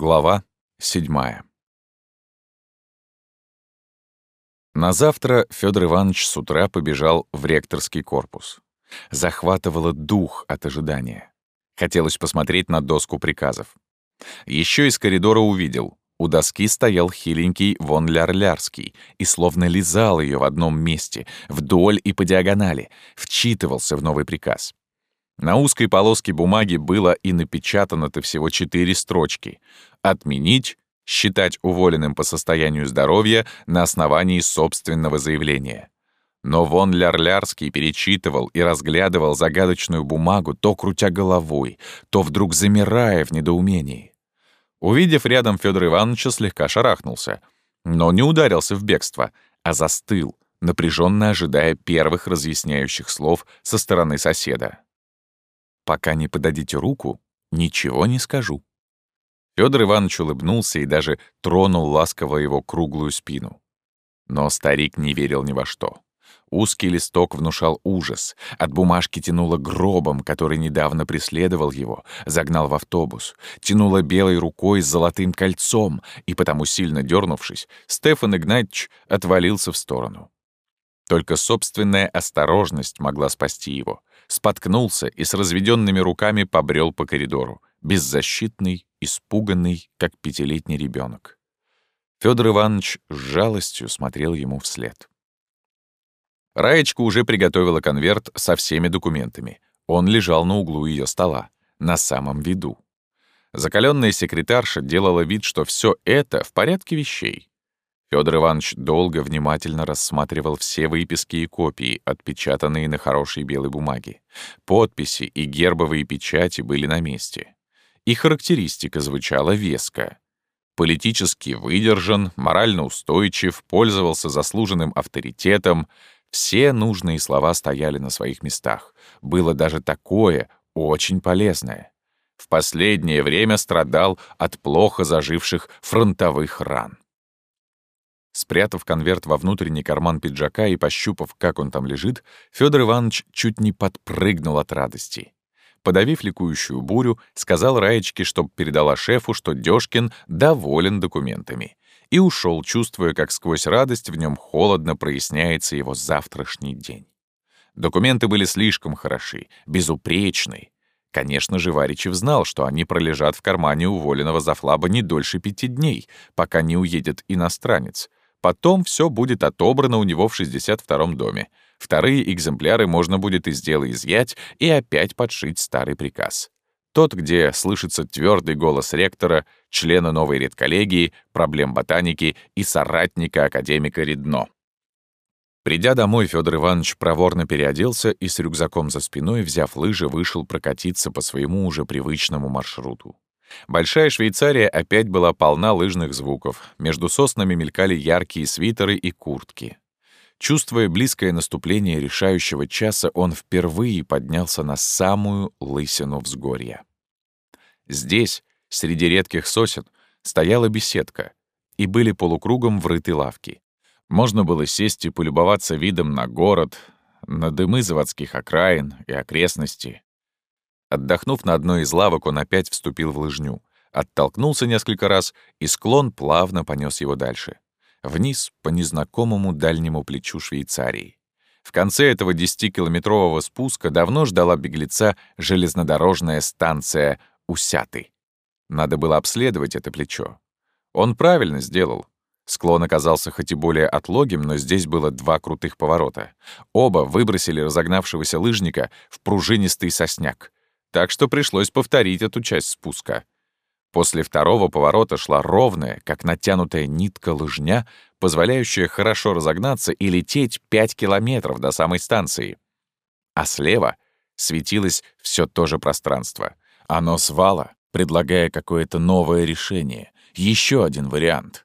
Глава седьмая. На завтра Федор Иванович с утра побежал в ректорский корпус. Захватывало дух от ожидания. Хотелось посмотреть на доску приказов. Еще из коридора увидел. У доски стоял хиленький вон Лярлярский и словно лизал ее в одном месте, вдоль и по диагонали, вчитывался в новый приказ. На узкой полоске бумаги было и напечатано-то всего четыре строчки. «Отменить, считать уволенным по состоянию здоровья на основании собственного заявления». Но вон Лярлярский перечитывал и разглядывал загадочную бумагу, то крутя головой, то вдруг замирая в недоумении. Увидев рядом Федор Ивановича, слегка шарахнулся, но не ударился в бегство, а застыл, напряженно ожидая первых разъясняющих слов со стороны соседа. Пока не подадите руку, ничего не скажу». Федор Иванович улыбнулся и даже тронул ласково его круглую спину. Но старик не верил ни во что. Узкий листок внушал ужас. От бумажки тянуло гробом, который недавно преследовал его, загнал в автобус. Тянуло белой рукой с золотым кольцом, и потому, сильно дернувшись, Стефан Игнатьевич отвалился в сторону. Только собственная осторожность могла спасти его споткнулся и с разведенными руками побрел по коридору, беззащитный, испуганный, как пятилетний ребенок. Федор Иванович с жалостью смотрел ему вслед. Раечка уже приготовила конверт со всеми документами. Он лежал на углу ее стола, на самом виду. Закаленная секретарша делала вид, что все это в порядке вещей. Федор Иванович долго внимательно рассматривал все выписки и копии, отпечатанные на хорошей белой бумаге. Подписи и гербовые печати были на месте. И характеристика звучала веско. Политически выдержан, морально устойчив, пользовался заслуженным авторитетом. Все нужные слова стояли на своих местах. Было даже такое, очень полезное. В последнее время страдал от плохо заживших фронтовых ран. Спрятав конверт во внутренний карман пиджака и пощупав, как он там лежит, Федор Иванович чуть не подпрыгнул от радости. Подавив ликующую бурю, сказал Раечке, чтоб передала шефу, что Дёшкин доволен документами. И ушел, чувствуя, как сквозь радость в нем холодно проясняется его завтрашний день. Документы были слишком хороши, безупречны. Конечно же, Варичев знал, что они пролежат в кармане уволенного зафлаба не дольше пяти дней, пока не уедет иностранец — Потом все будет отобрано у него в 62-м доме. Вторые экземпляры можно будет из дела изъять и опять подшить старый приказ. Тот, где слышится твердый голос ректора, члена новой редколлегии, проблем ботаники и соратника академика Редно. Придя домой, Федор Иванович проворно переоделся и с рюкзаком за спиной, взяв лыжи, вышел прокатиться по своему уже привычному маршруту. Большая Швейцария опять была полна лыжных звуков. Между соснами мелькали яркие свитеры и куртки. Чувствуя близкое наступление решающего часа, он впервые поднялся на самую лысину взгорья. Здесь, среди редких сосен, стояла беседка, и были полукругом врыты лавки. Можно было сесть и полюбоваться видом на город, на дымы заводских окраин и окрестности, Отдохнув на одной из лавок, он опять вступил в лыжню, оттолкнулся несколько раз, и склон плавно понес его дальше. Вниз по незнакомому дальнему плечу Швейцарии. В конце этого десятикилометрового спуска давно ждала беглеца железнодорожная станция Усяты. Надо было обследовать это плечо. Он правильно сделал. Склон оказался хоть и более отлогим, но здесь было два крутых поворота. Оба выбросили разогнавшегося лыжника в пружинистый сосняк так что пришлось повторить эту часть спуска. После второго поворота шла ровная, как натянутая нитка лыжня, позволяющая хорошо разогнаться и лететь 5 километров до самой станции. А слева светилось все то же пространство. Оно свало, предлагая какое-то новое решение, еще один вариант.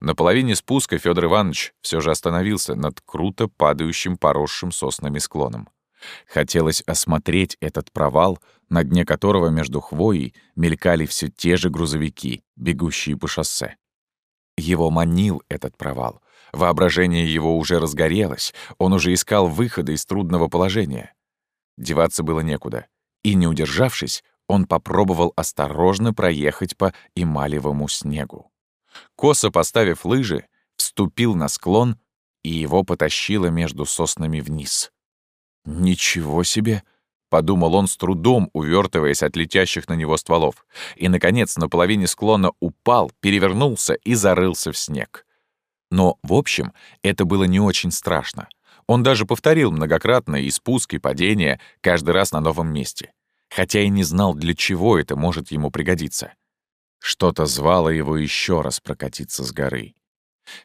На половине спуска Федор Иванович все же остановился над круто падающим поросшим соснами склоном. Хотелось осмотреть этот провал, на дне которого между хвоей мелькали все те же грузовики, бегущие по шоссе. Его манил этот провал. Воображение его уже разгорелось, он уже искал выхода из трудного положения. Деваться было некуда. И, не удержавшись, он попробовал осторожно проехать по эмалевому снегу. Косо поставив лыжи, вступил на склон, и его потащило между соснами вниз. «Ничего себе!» — подумал он с трудом, увертываясь от летящих на него стволов. И, наконец, на половине склона упал, перевернулся и зарылся в снег. Но, в общем, это было не очень страшно. Он даже повторил многократно и спуск, и падение, каждый раз на новом месте. Хотя и не знал, для чего это может ему пригодиться. Что-то звало его еще раз прокатиться с горы.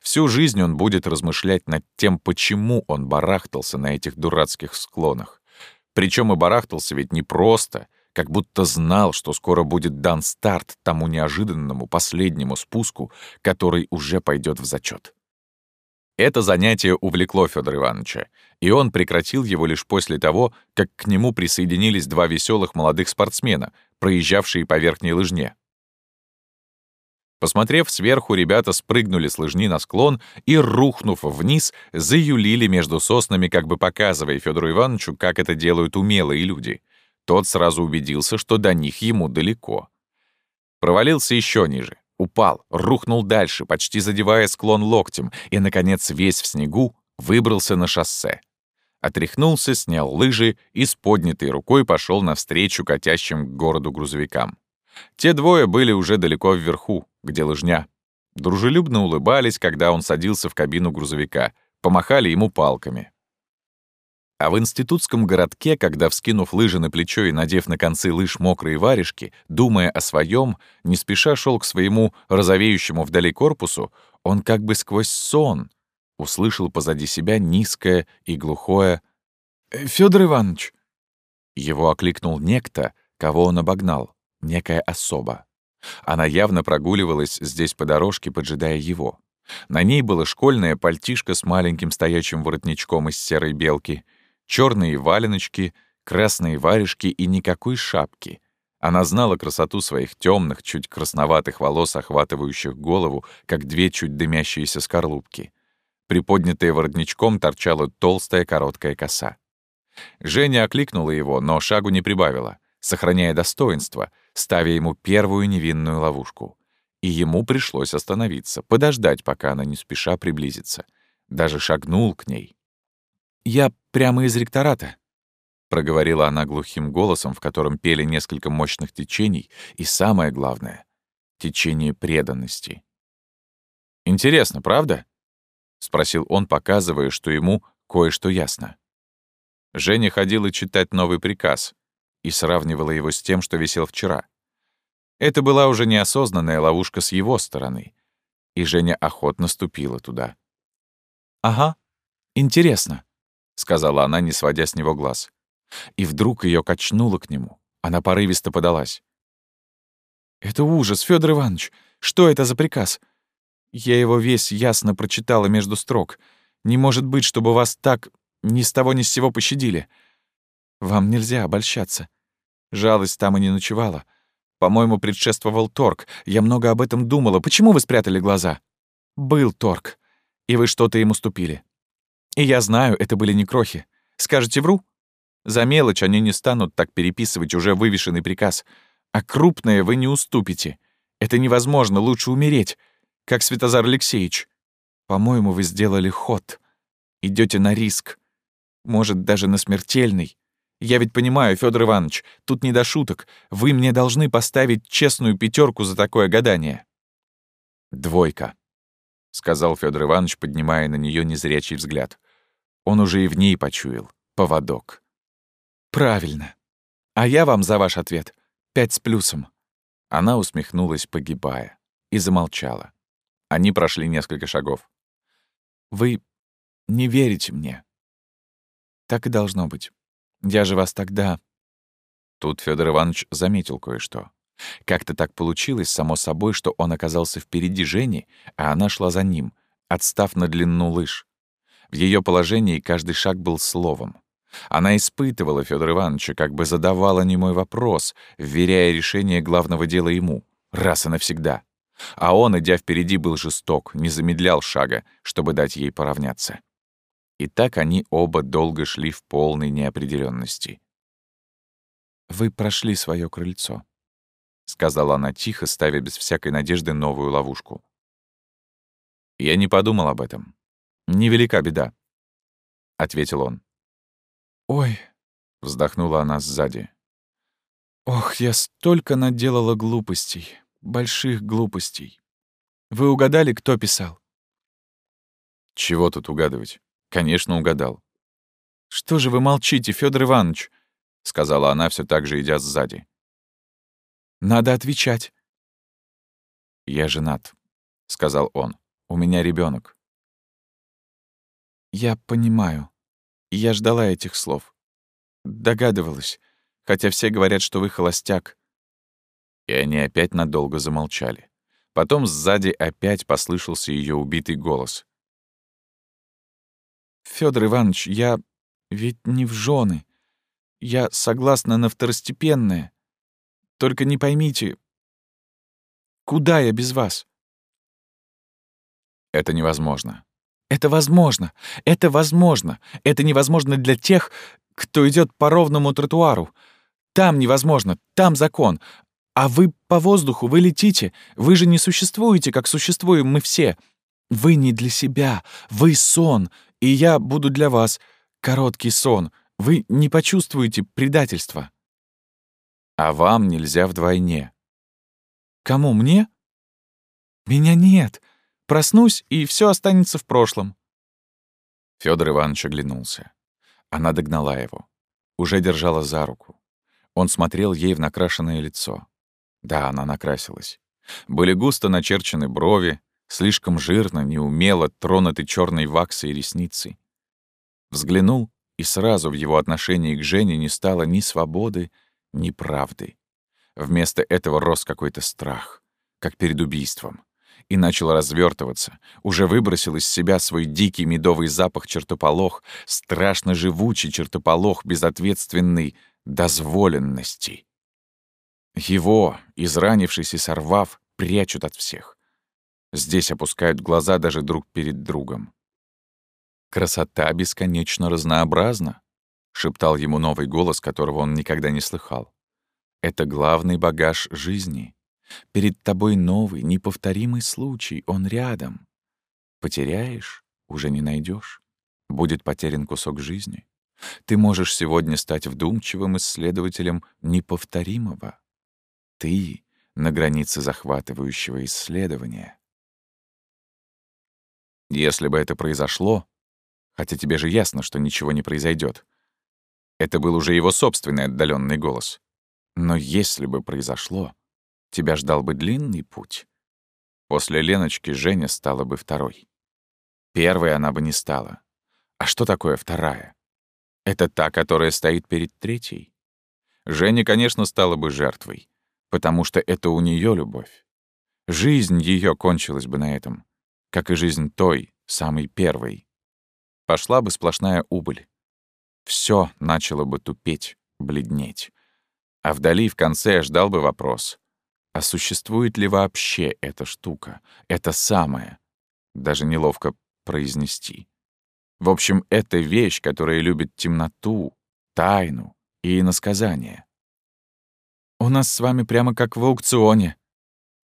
Всю жизнь он будет размышлять над тем, почему он барахтался на этих дурацких склонах. Причем и барахтался ведь не просто, как будто знал, что скоро будет дан старт тому неожиданному последнему спуску, который уже пойдет в зачет. Это занятие увлекло Федора Ивановича, и он прекратил его лишь после того, как к нему присоединились два веселых молодых спортсмена, проезжавшие по верхней лыжне. Посмотрев сверху, ребята спрыгнули с лыжни на склон и, рухнув вниз, заюлили между соснами, как бы показывая Федору Ивановичу, как это делают умелые люди. Тот сразу убедился, что до них ему далеко. Провалился еще ниже, упал, рухнул дальше, почти задевая склон локтем, и, наконец, весь в снегу выбрался на шоссе. Отряхнулся, снял лыжи и с поднятой рукой пошел навстречу катящим к городу грузовикам. Те двое были уже далеко вверху, где лыжня. Дружелюбно улыбались, когда он садился в кабину грузовика, помахали ему палками. А в институтском городке, когда, вскинув лыжи на плечо и надев на концы лыж мокрые варежки, думая о своем, не спеша шел к своему розовеющему вдали корпусу, он как бы сквозь сон услышал позади себя низкое и глухое «Фёдор Иванович!» Его окликнул некто, кого он обогнал некая особа. Она явно прогуливалась здесь по дорожке, поджидая его. На ней было школьное пальтишко с маленьким стоячим воротничком из серой белки, черные валеночки, красные варежки и никакой шапки. Она знала красоту своих темных, чуть красноватых волос, охватывающих голову, как две чуть дымящиеся скорлупки. Приподнятая воротничком торчала толстая короткая коса. Женя окликнула его, но шагу не прибавила, сохраняя достоинство, ставя ему первую невинную ловушку. И ему пришлось остановиться, подождать, пока она не спеша приблизится. Даже шагнул к ней. «Я прямо из ректората», — проговорила она глухим голосом, в котором пели несколько мощных течений, и самое главное — течение преданности. «Интересно, правда?» — спросил он, показывая, что ему кое-что ясно. Женя ходила читать новый приказ и сравнивала его с тем, что висел вчера. Это была уже неосознанная ловушка с его стороны, и Женя охотно ступила туда. «Ага, интересно», — сказала она, не сводя с него глаз. И вдруг ее качнуло к нему. Она порывисто подалась. «Это ужас, Федор Иванович! Что это за приказ? Я его весь ясно прочитала между строк. Не может быть, чтобы вас так ни с того ни с сего пощадили. Вам нельзя обольщаться. Жалость там и не ночевала. По-моему, предшествовал торг. Я много об этом думала. Почему вы спрятали глаза? Был торг. И вы что-то ему ступили. И я знаю, это были не крохи. Скажете, вру? За мелочь они не станут так переписывать уже вывешенный приказ. А крупное вы не уступите. Это невозможно, лучше умереть, как Святозар Алексеевич. По-моему, вы сделали ход. Идете на риск. Может, даже на смертельный. Я ведь понимаю, Федор Иванович, тут не до шуток. Вы мне должны поставить честную пятерку за такое гадание. Двойка, сказал Федор Иванович, поднимая на нее незрячий взгляд. Он уже и в ней почуял. Поводок. Правильно. А я вам за ваш ответ. Пять с плюсом. Она усмехнулась, погибая, и замолчала. Они прошли несколько шагов. Вы не верите мне. Так и должно быть. Я же вас тогда...» Тут Федор Иванович заметил кое-что. Как-то так получилось, само собой, что он оказался впереди Жени, а она шла за ним, отстав на длину лыж. В ее положении каждый шаг был словом. Она испытывала Федора Ивановича, как бы задавала немой вопрос, вверяя решение главного дела ему, раз и навсегда. А он, идя впереди, был жесток, не замедлял шага, чтобы дать ей поравняться. И так они оба долго шли в полной неопределенности. «Вы прошли свое крыльцо», — сказала она тихо, ставя без всякой надежды новую ловушку. «Я не подумал об этом. Невелика беда», — ответил он. «Ой», — вздохнула она сзади. «Ох, я столько наделала глупостей, больших глупостей. Вы угадали, кто писал?» «Чего тут угадывать? Конечно, угадал». «Что же вы молчите, Федор Иванович?» — сказала она, все так же идя сзади. «Надо отвечать». «Я женат», — сказал он. «У меня ребенок. «Я понимаю. Я ждала этих слов. Догадывалась, хотя все говорят, что вы холостяк». И они опять надолго замолчали. Потом сзади опять послышался ее убитый голос. Федор Иванович, я ведь не в жены. Я согласна на второстепенное. Только не поймите, куда я без вас? Это невозможно. Это возможно. Это возможно. Это невозможно для тех, кто идет по ровному тротуару. Там невозможно, там закон. А вы по воздуху, вы летите. Вы же не существуете, как существуем мы все. Вы не для себя. Вы сон. И я буду для вас. Короткий сон. Вы не почувствуете предательства. А вам нельзя вдвойне. Кому, мне? Меня нет. Проснусь, и все останется в прошлом. Федор Иванович оглянулся. Она догнала его. Уже держала за руку. Он смотрел ей в накрашенное лицо. Да, она накрасилась. Были густо начерчены брови, слишком жирно, неумело тронуты черной ваксой ресницы. Взглянул и сразу в его отношении к Жене не стало ни свободы, ни правды. Вместо этого рос какой-то страх, как перед убийством, и начал развертываться, уже выбросил из себя свой дикий медовый запах чертополох, страшно живучий чертополох безответственной дозволенности. Его, изранившись и сорвав, прячут от всех. Здесь опускают глаза даже друг перед другом. «Красота бесконечно разнообразна», — шептал ему новый голос, которого он никогда не слыхал. «Это главный багаж жизни. Перед тобой новый, неповторимый случай, он рядом. Потеряешь — уже не найдешь. Будет потерян кусок жизни. Ты можешь сегодня стать вдумчивым исследователем неповторимого. Ты — на границе захватывающего исследования. Если бы это произошло, Хотя тебе же ясно, что ничего не произойдет. Это был уже его собственный отдаленный голос. Но если бы произошло, тебя ждал бы длинный путь. После Леночки Женя стала бы второй. Первой она бы не стала. А что такое вторая? Это та, которая стоит перед третьей. Женя, конечно, стала бы жертвой, потому что это у нее любовь. Жизнь ее кончилась бы на этом, как и жизнь той, самой первой, пошла бы сплошная убыль. Все начало бы тупеть, бледнеть. А вдали в конце ждал бы вопрос. А существует ли вообще эта штука, это самое? Даже неловко произнести. В общем, это вещь, которая любит темноту, тайну и иносказание. «У нас с вами прямо как в аукционе».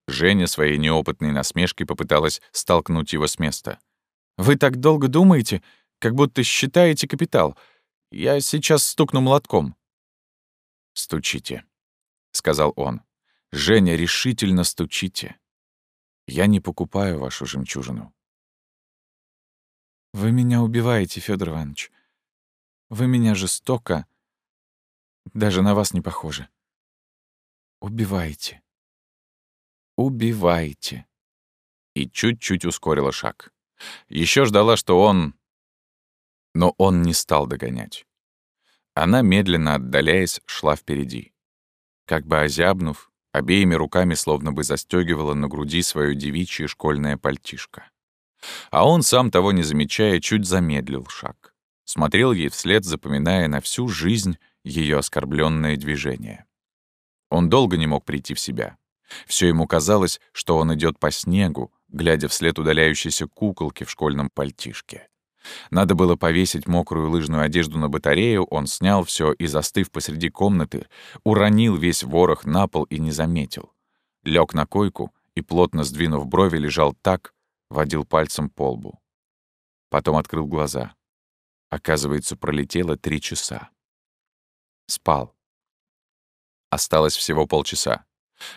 Женя своей неопытной насмешкой попыталась столкнуть его с места. «Вы так долго думаете, как будто считаете капитал. Я сейчас стукну молотком». «Стучите», — сказал он. «Женя, решительно стучите. Я не покупаю вашу жемчужину». «Вы меня убиваете, Федор Иванович. Вы меня жестоко... Даже на вас не похоже. Убиваете. Убиваете». И чуть-чуть ускорила шаг. Еще ждала, что он но он не стал догонять. Она, медленно отдаляясь, шла впереди. Как бы озябнув, обеими руками словно бы застегивала на груди свое девичье школьное пальтишко. А он, сам того не замечая, чуть замедлил шаг. Смотрел ей вслед, запоминая на всю жизнь ее оскорбленное движение. Он долго не мог прийти в себя. Все ему казалось, что он идет по снегу, глядя вслед удаляющейся куколки в школьном пальтишке. Надо было повесить мокрую лыжную одежду на батарею, он снял все и, застыв посреди комнаты, уронил весь ворох на пол и не заметил. Лег на койку и, плотно сдвинув брови, лежал так, водил пальцем по лбу. Потом открыл глаза. Оказывается, пролетело три часа. Спал. Осталось всего полчаса.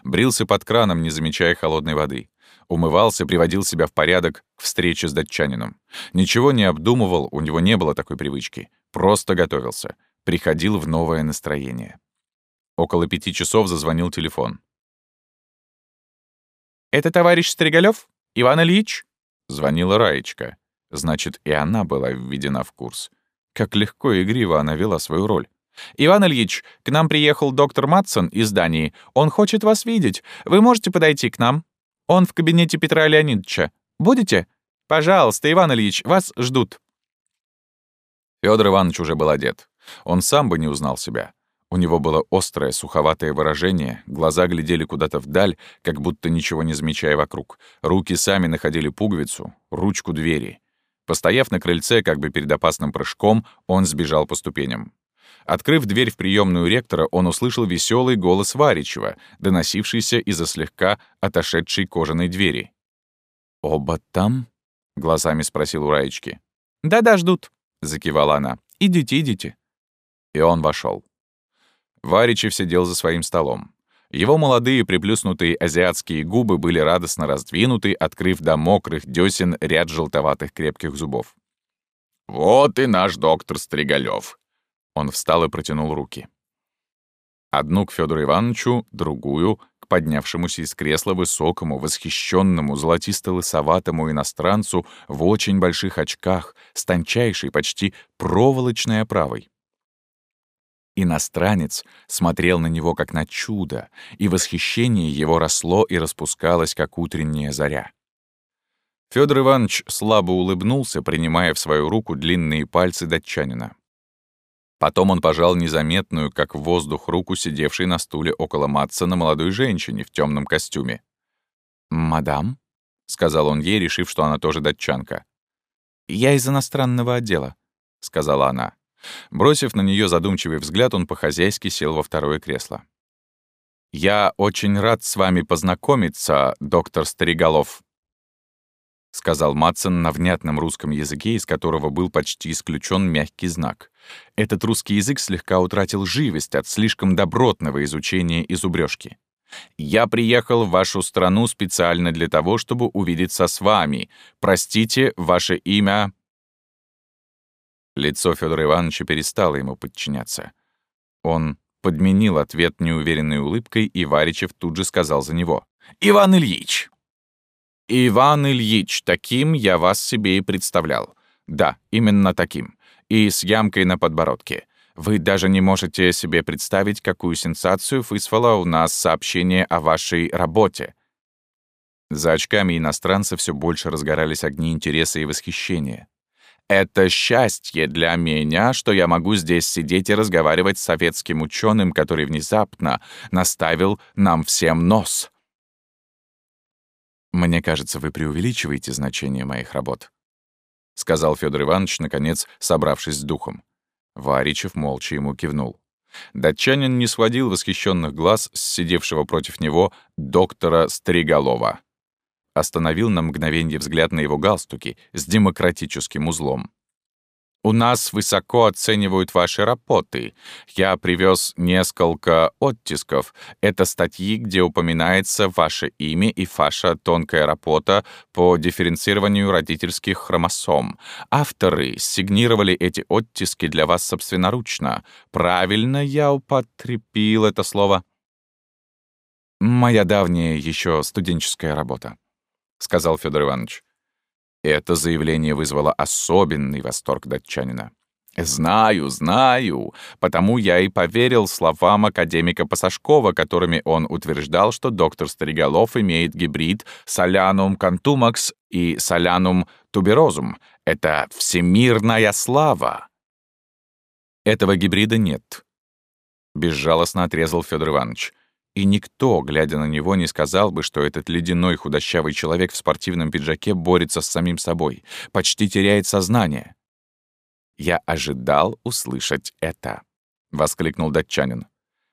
Брился под краном, не замечая холодной воды. Умывался, приводил себя в порядок к встрече с датчанином. Ничего не обдумывал, у него не было такой привычки. Просто готовился. Приходил в новое настроение. Около пяти часов зазвонил телефон. «Это товарищ Стригалёв? Иван Ильич?» Звонила Раечка. Значит, и она была введена в курс. Как легко и игриво она вела свою роль. «Иван Ильич, к нам приехал доктор Матсон из Дании. Он хочет вас видеть. Вы можете подойти к нам?» Он в кабинете Петра Леонидовича. Будете? Пожалуйста, Иван Ильич, вас ждут». Федор Иванович уже был одет. Он сам бы не узнал себя. У него было острое, суховатое выражение, глаза глядели куда-то вдаль, как будто ничего не замечая вокруг. Руки сами находили пуговицу, ручку двери. Постояв на крыльце, как бы перед опасным прыжком, он сбежал по ступеням. Открыв дверь в приемную ректора, он услышал веселый голос Варичева, доносившийся из-за слегка отошедшей кожаной двери. «Оба там?» — глазами спросил у Раечки. «Да-да, ждут», — закивала она. «Идите, идите». И он вошел. Варичев сидел за своим столом. Его молодые приплюснутые азиатские губы были радостно раздвинуты, открыв до мокрых десен ряд желтоватых крепких зубов. «Вот и наш доктор Стригалёв», он встал и протянул руки. Одну к Федору Ивановичу, другую — к поднявшемуся из кресла высокому, восхищенному, золотисто-лысоватому иностранцу в очень больших очках, с тончайшей, почти проволочной оправой. Иностранец смотрел на него как на чудо, и восхищение его росло и распускалось, как утренняя заря. Федор Иванович слабо улыбнулся, принимая в свою руку длинные пальцы датчанина. Потом он пожал незаметную, как воздух, руку сидевшей на стуле около Матсона молодой женщине в темном костюме. «Мадам?» — сказал он ей, решив, что она тоже датчанка. «Я из иностранного отдела», — сказала она. Бросив на нее задумчивый взгляд, он по-хозяйски сел во второе кресло. «Я очень рад с вами познакомиться, доктор Стариголов», — сказал Матсон на внятном русском языке, из которого был почти исключен мягкий знак. Этот русский язык слегка утратил живость от слишком добротного изучения и зубрёжки. «Я приехал в вашу страну специально для того, чтобы увидеться с вами. Простите, ваше имя...» Лицо Федора Ивановича перестало ему подчиняться. Он подменил ответ неуверенной улыбкой, и Варичев тут же сказал за него. «Иван Ильич!» «Иван Ильич, таким я вас себе и представлял. Да, именно таким. И с ямкой на подбородке. Вы даже не можете себе представить, какую сенсацию вызвало у нас сообщение о вашей работе». За очками иностранца все больше разгорались огни интереса и восхищения. «Это счастье для меня, что я могу здесь сидеть и разговаривать с советским ученым, который внезапно наставил нам всем нос». «Мне кажется, вы преувеличиваете значение моих работ», — сказал Федор Иванович, наконец, собравшись с духом. Варичев молча ему кивнул. Датчанин не сводил восхищенных глаз с сидевшего против него доктора Стригалова. Остановил на мгновение взгляд на его галстуки с демократическим узлом. У нас высоко оценивают ваши работы. Я привез несколько оттисков. Это статьи, где упоминается ваше имя и ваша тонкая работа по дифференцированию родительских хромосом. Авторы сигнировали эти оттиски для вас собственноручно. Правильно я употребил это слово? «Моя давняя еще студенческая работа», — сказал Федор Иванович. Это заявление вызвало особенный восторг датчанина. «Знаю, знаю, потому я и поверил словам академика Пасашкова, которыми он утверждал, что доктор Стариголов имеет гибрид солянум кантумакс и солянум туберозум. Это всемирная слава!» «Этого гибрида нет», — безжалостно отрезал Федор Иванович. И никто, глядя на него, не сказал бы, что этот ледяной худощавый человек в спортивном пиджаке борется с самим собой, почти теряет сознание. Я ожидал услышать это», — воскликнул датчанин.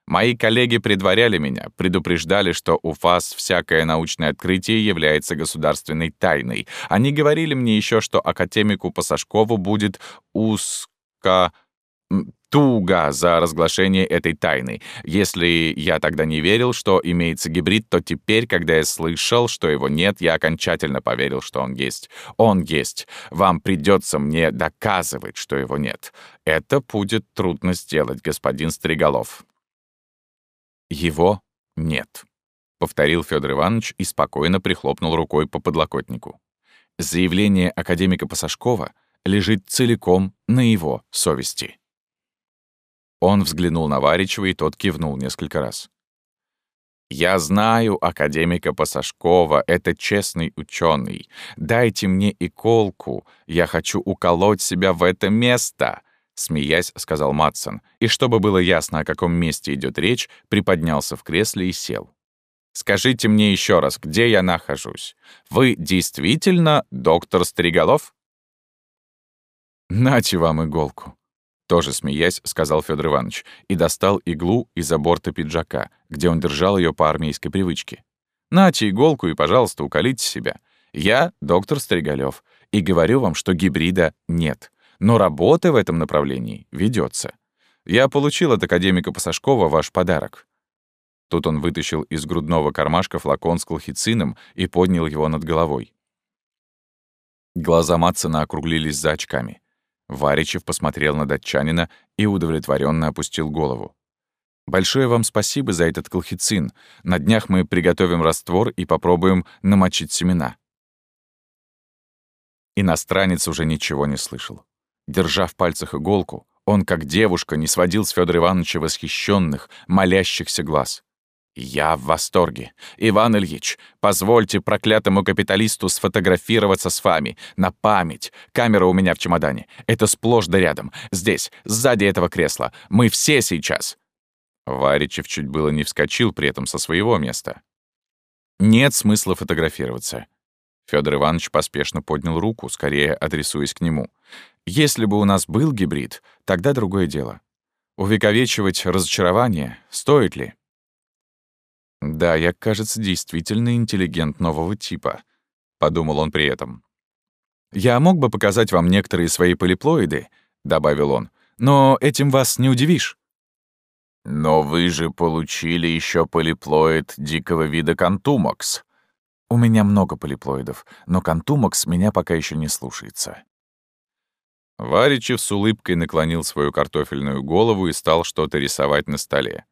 Мои коллеги предваряли меня, предупреждали, что у ФАС всякое научное открытие является государственной тайной. Они говорили мне еще, что академику Пасашкову будет узко туго за разглашение этой тайны. Если я тогда не верил, что имеется гибрид, то теперь, когда я слышал, что его нет, я окончательно поверил, что он есть. Он есть. Вам придется мне доказывать, что его нет. Это будет трудно сделать, господин Стриголов. Его нет, повторил Федор Иванович и спокойно прихлопнул рукой по подлокотнику. Заявление академика Пасашкова лежит целиком на его совести. Он взглянул на Варичева, и тот кивнул несколько раз. «Я знаю академика Пасашкова, это честный ученый. Дайте мне иколку, я хочу уколоть себя в это место», — смеясь, сказал Матсон, и чтобы было ясно, о каком месте идет речь, приподнялся в кресле и сел. «Скажите мне еще раз, где я нахожусь? Вы действительно доктор Стриголов?» «Нате вам иголку», тоже смеясь, сказал Федор Иванович и достал иглу из-за борта пиджака, где он держал ее по армейской привычке. «Нате иголку и, пожалуйста, уколите себя. Я доктор Стригалев, и говорю вам, что гибрида нет. Но работа в этом направлении ведется. Я получил от академика Пасашкова ваш подарок». Тут он вытащил из грудного кармашка флакон с колхицином и поднял его над головой. Глаза Матсона округлились за очками. Варичев посмотрел на датчанина и удовлетворенно опустил голову. «Большое вам спасибо за этот колхицин. На днях мы приготовим раствор и попробуем намочить семена». Иностранец уже ничего не слышал. Держа в пальцах иголку, он, как девушка, не сводил с Федора Ивановича восхищенных, молящихся глаз. «Я в восторге. Иван Ильич, позвольте проклятому капиталисту сфотографироваться с вами. На память. Камера у меня в чемодане. Это сплошь да рядом. Здесь, сзади этого кресла. Мы все сейчас». Варичев чуть было не вскочил при этом со своего места. «Нет смысла фотографироваться». Федор Иванович поспешно поднял руку, скорее адресуясь к нему. «Если бы у нас был гибрид, тогда другое дело. Увековечивать разочарование стоит ли?» «Да, я, кажется, действительно интеллигент нового типа», — подумал он при этом. «Я мог бы показать вам некоторые свои полиплоиды», — добавил он, «но этим вас не удивишь». «Но вы же получили еще полиплоид дикого вида контумакс». «У меня много полиплоидов, но контумакс меня пока еще не слушается». Варичев с улыбкой наклонил свою картофельную голову и стал что-то рисовать на столе.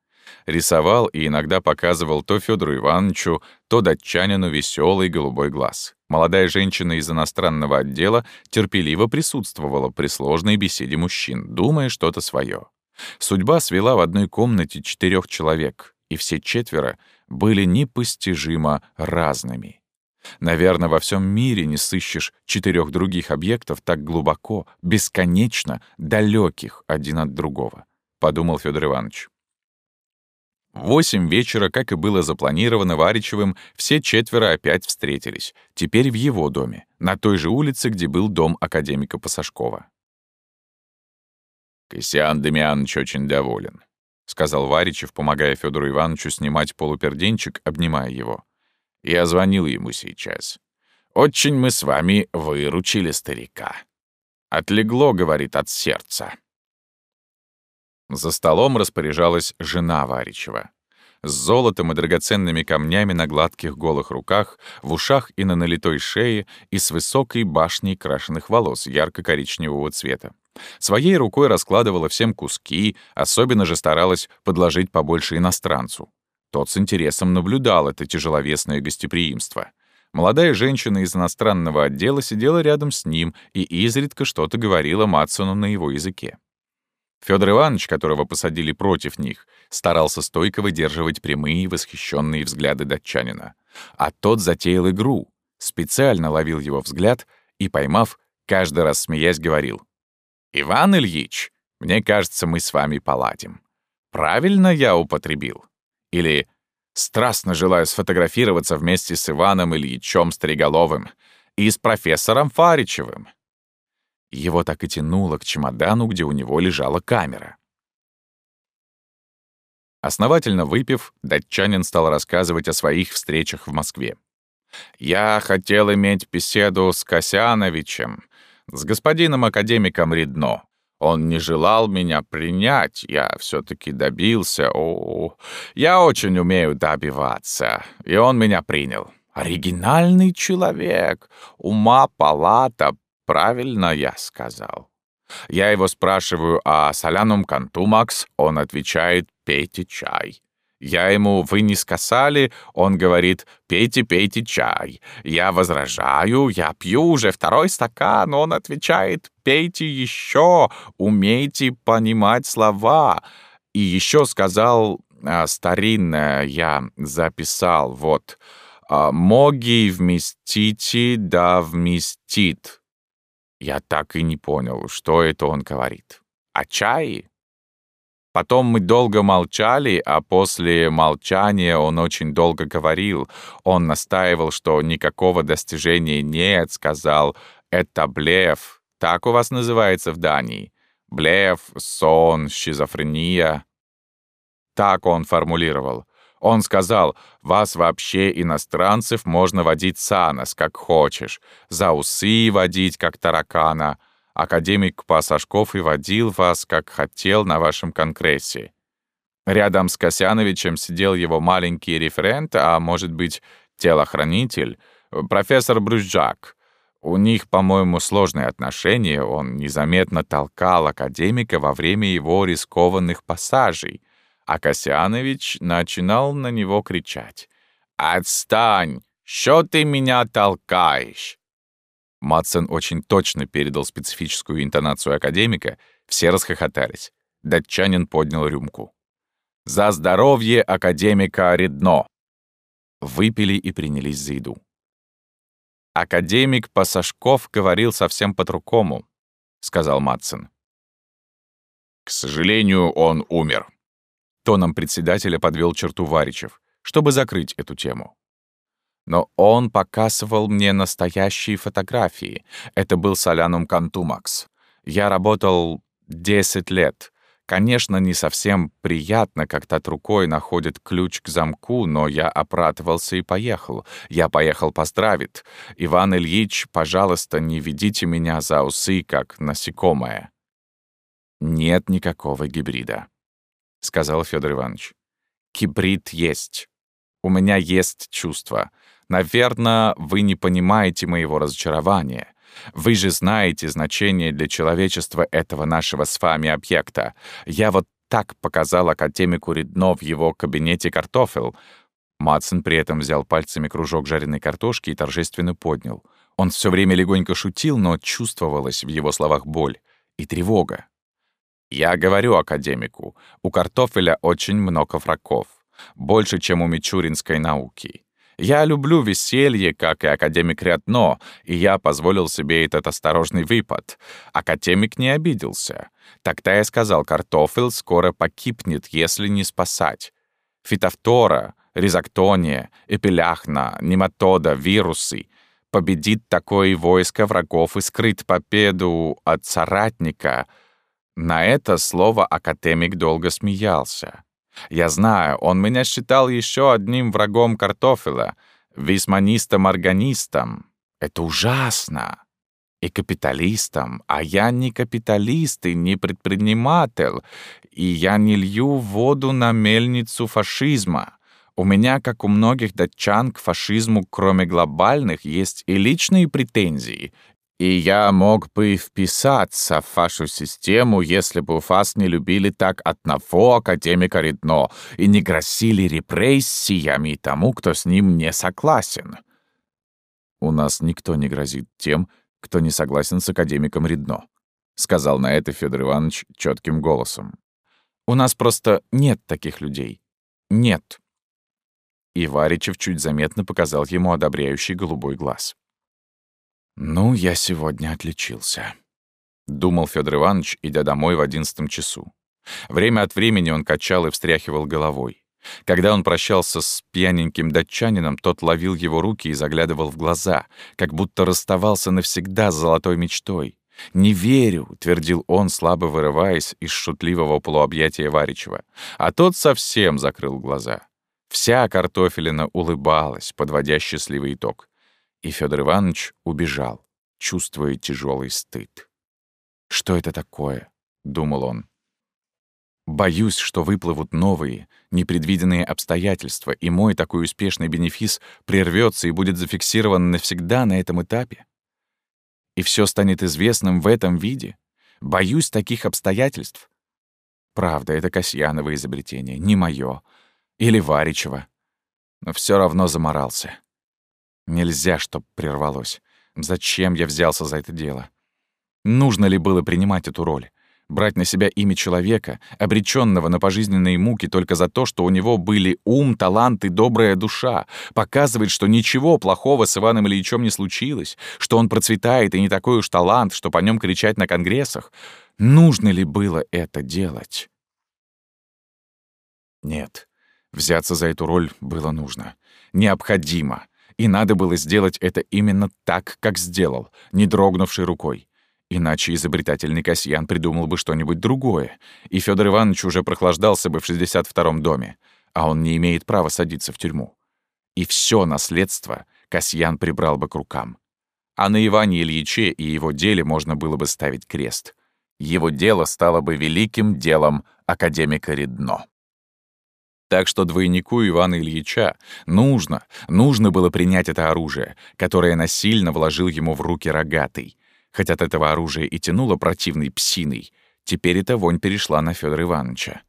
Рисовал и иногда показывал то Федору Ивановичу, то датчанину веселый голубой глаз. Молодая женщина из иностранного отдела терпеливо присутствовала при сложной беседе мужчин, думая что-то свое. Судьба свела в одной комнате четырех человек, и все четверо были непостижимо разными. Наверное, во всем мире не сыщешь четырех других объектов так глубоко, бесконечно далеких один от другого, подумал Федор Иванович. Восемь вечера, как и было запланировано Варичевым, все четверо опять встретились, теперь в его доме, на той же улице, где был дом академика Пасашкова. «Кассиан Демьянович очень доволен», — сказал Варичев, помогая Федору Ивановичу снимать полуперденчик, обнимая его. «Я звонил ему сейчас. Очень мы с вами выручили старика. Отлегло, — говорит, — от сердца». За столом распоряжалась жена Варичева. С золотом и драгоценными камнями на гладких голых руках, в ушах и на налитой шее, и с высокой башней крашеных волос ярко-коричневого цвета. Своей рукой раскладывала всем куски, особенно же старалась подложить побольше иностранцу. Тот с интересом наблюдал это тяжеловесное гостеприимство. Молодая женщина из иностранного отдела сидела рядом с ним и изредка что-то говорила Матсону на его языке. Федор Иванович, которого посадили против них, старался стойко выдерживать прямые восхищенные взгляды датчанина. А тот затеял игру, специально ловил его взгляд и, поймав, каждый раз смеясь, говорил. «Иван Ильич, мне кажется, мы с вами поладим. Правильно я употребил?» Или «Страстно желаю сфотографироваться вместе с Иваном Ильичем Стриголовым и с профессором Фаричевым». Его так и тянуло к чемодану, где у него лежала камера. Основательно выпив, датчанин стал рассказывать о своих встречах в Москве. «Я хотел иметь беседу с Косяновичем, с господином академиком Редно. Он не желал меня принять, я все таки добился. О, я очень умею добиваться, и он меня принял. Оригинальный человек, ума палата, правильно я сказал. Я его спрашиваю о солянум кантумакс, он отвечает «пейте чай». Я ему «Вы не сказали?» Он говорит «Пейте, пейте чай». Я возражаю, я пью уже второй стакан. Он отвечает «Пейте еще, умейте понимать слова». И еще сказал а, старинное, я записал, вот а, «Моги вместите, да вместит». Я так и не понял, что это он говорит. О чае? Потом мы долго молчали, а после молчания он очень долго говорил. Он настаивал, что никакого достижения нет, сказал «это блеф». Так у вас называется в Дании. Блеф, сон, шизофрения. Так он формулировал. Он сказал, вас вообще, иностранцев, можно водить санос, как хочешь, за усы водить, как таракана — Академик Пасашков и водил вас, как хотел, на вашем конгрессе. Рядом с Косяновичем сидел его маленький референт, а может быть, телохранитель, профессор Брюзжак. У них, по-моему, сложные отношения, он незаметно толкал академика во время его рискованных пассажей, а Косянович начинал на него кричать. «Отстань! Что ты меня толкаешь?» Матсон очень точно передал специфическую интонацию академика, все расхохотались. Датчанин поднял рюмку. «За здоровье академика Редно!» Выпили и принялись за еду. «Академик Пасашков говорил совсем по-другому», — сказал Матсон. «К сожалению, он умер», — тоном председателя подвел черту Варичев, чтобы закрыть эту тему. Но он показывал мне настоящие фотографии. Это был Солянум Кантумакс. Я работал 10 лет. Конечно, не совсем приятно, как тот рукой находит ключ к замку, но я опратывался и поехал. Я поехал поздравить. Иван Ильич, пожалуйста, не ведите меня за усы, как насекомое. Нет никакого гибрида, — сказал Федор Иванович. Гибрид есть. У меня есть чувство. Наверное, вы не понимаете моего разочарования. Вы же знаете значение для человечества этого нашего с вами объекта. Я вот так показал академику Редно в его кабинете картофель. Матсон при этом взял пальцами кружок жареной картошки и торжественно поднял. Он все время легонько шутил, но чувствовалась в его словах боль и тревога. «Я говорю академику, у картофеля очень много врагов, больше, чем у мичуринской науки. Я люблю веселье, как и академик Рядно, и я позволил себе этот осторожный выпад. Академик не обиделся. Тогда я сказал, картофель скоро покипнет, если не спасать. Фитофтора, ризоктония, эпиляхна, нематода, вирусы. Победит такое войско врагов и скрыть победу от соратника. На это слово академик долго смеялся. Я знаю, он меня считал еще одним врагом картофеля, висманистом-органистом. Это ужасно. И капиталистом. А я не капиталист и не предприниматель. И я не лью воду на мельницу фашизма. У меня, как у многих датчан, к фашизму, кроме глобальных, есть и личные претензии, и я мог бы вписаться в вашу систему, если бы вас не любили так одного академика Редно и не грозили репрессиями тому, кто с ним не согласен. У нас никто не грозит тем, кто не согласен с академиком Редно, сказал на это Федор Иванович четким голосом. У нас просто нет таких людей. Нет. И Варичев чуть заметно показал ему одобряющий голубой глаз. «Ну, я сегодня отличился», — думал Федор Иванович, идя домой в одиннадцатом часу. Время от времени он качал и встряхивал головой. Когда он прощался с пьяненьким датчанином, тот ловил его руки и заглядывал в глаза, как будто расставался навсегда с золотой мечтой. «Не верю», — твердил он, слабо вырываясь из шутливого полуобъятия Варичева. А тот совсем закрыл глаза. Вся картофелина улыбалась, подводя счастливый итог. И Федор Иванович убежал, чувствуя тяжелый стыд. «Что это такое?» — думал он. «Боюсь, что выплывут новые, непредвиденные обстоятельства, и мой такой успешный бенефис прервется и будет зафиксирован навсегда на этом этапе. И все станет известным в этом виде. Боюсь таких обстоятельств. Правда, это Касьяново изобретение, не мое. Или Варичева. Но все равно заморался. Нельзя, чтоб прервалось. Зачем я взялся за это дело? Нужно ли было принимать эту роль? Брать на себя имя человека, обреченного на пожизненные муки только за то, что у него были ум, талант и добрая душа, показывать, что ничего плохого с Иваном Ильичем не случилось, что он процветает и не такой уж талант, что по нем кричать на конгрессах. Нужно ли было это делать? Нет, взяться за эту роль было нужно. Необходимо. И надо было сделать это именно так, как сделал, не дрогнувшей рукой. Иначе изобретательный Касьян придумал бы что-нибудь другое, и Федор Иванович уже прохлаждался бы в 62-м доме, а он не имеет права садиться в тюрьму. И все наследство Касьян прибрал бы к рукам. А на Иване Ильиче и его деле можно было бы ставить крест. Его дело стало бы великим делом академика Редно. Так что двойнику Ивана Ильича нужно, нужно было принять это оружие, которое насильно вложил ему в руки рогатый, Хоть от этого оружия и тянуло противной псиной, теперь эта вонь перешла на Федора Ивановича.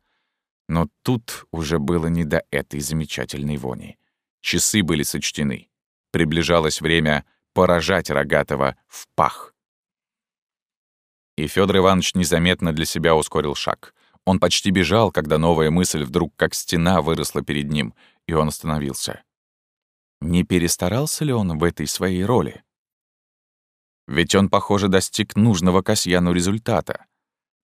Но тут уже было не до этой замечательной вони. Часы были сочтены. Приближалось время поражать Рогатого в пах. И Федор Иванович незаметно для себя ускорил шаг. Он почти бежал, когда новая мысль вдруг как стена выросла перед ним, и он остановился. Не перестарался ли он в этой своей роли? Ведь он, похоже, достиг нужного Касьяну результата.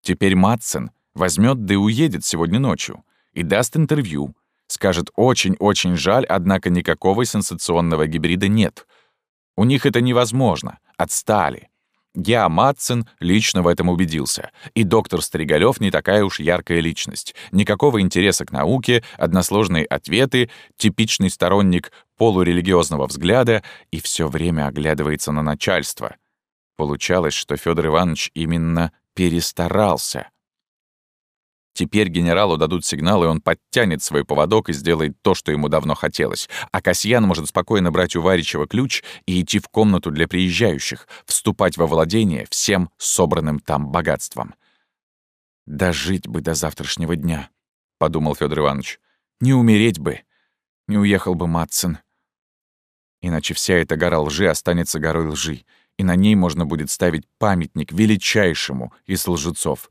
Теперь Матсен возьмет да и уедет сегодня ночью и даст интервью. Скажет «очень-очень жаль, однако никакого сенсационного гибрида нет». У них это невозможно. Отстали. Я, Матсен, лично в этом убедился. И доктор Стригалев не такая уж яркая личность. Никакого интереса к науке, односложные ответы, типичный сторонник полурелигиозного взгляда и все время оглядывается на начальство — Получалось, что Федор Иванович именно перестарался. Теперь генералу дадут сигнал, и он подтянет свой поводок и сделает то, что ему давно хотелось. А Касьян может спокойно брать у Варичева ключ и идти в комнату для приезжающих, вступать во владение всем собранным там богатством. «Дожить бы до завтрашнего дня», — подумал Федор Иванович. «Не умереть бы. Не уехал бы Матсон. Иначе вся эта гора лжи останется горой лжи, и на ней можно будет ставить памятник величайшему из лжецов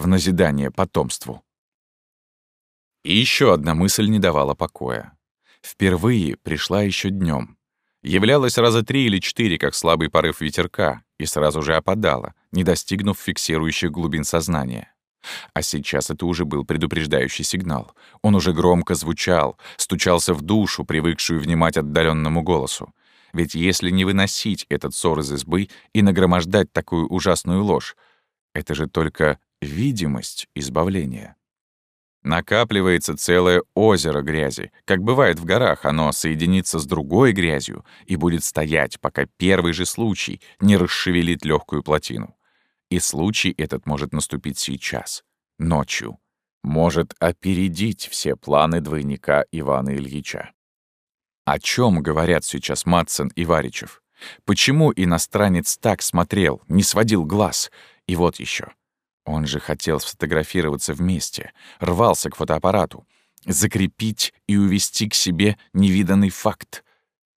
в назидание потомству. И еще одна мысль не давала покоя. Впервые пришла еще днем. Являлась раза три или четыре, как слабый порыв ветерка, и сразу же опадала, не достигнув фиксирующих глубин сознания. А сейчас это уже был предупреждающий сигнал. Он уже громко звучал, стучался в душу, привыкшую внимать отдаленному голосу. Ведь если не выносить этот ссор из избы и нагромождать такую ужасную ложь, это же только видимость избавления. Накапливается целое озеро грязи. Как бывает в горах, оно соединится с другой грязью и будет стоять, пока первый же случай не расшевелит легкую плотину. И случай этот может наступить сейчас, ночью. Может опередить все планы двойника Ивана Ильича. О чем говорят сейчас Матсон и Варичев? Почему иностранец так смотрел, не сводил глаз? И вот еще. Он же хотел сфотографироваться вместе, рвался к фотоаппарату, закрепить и увести к себе невиданный факт.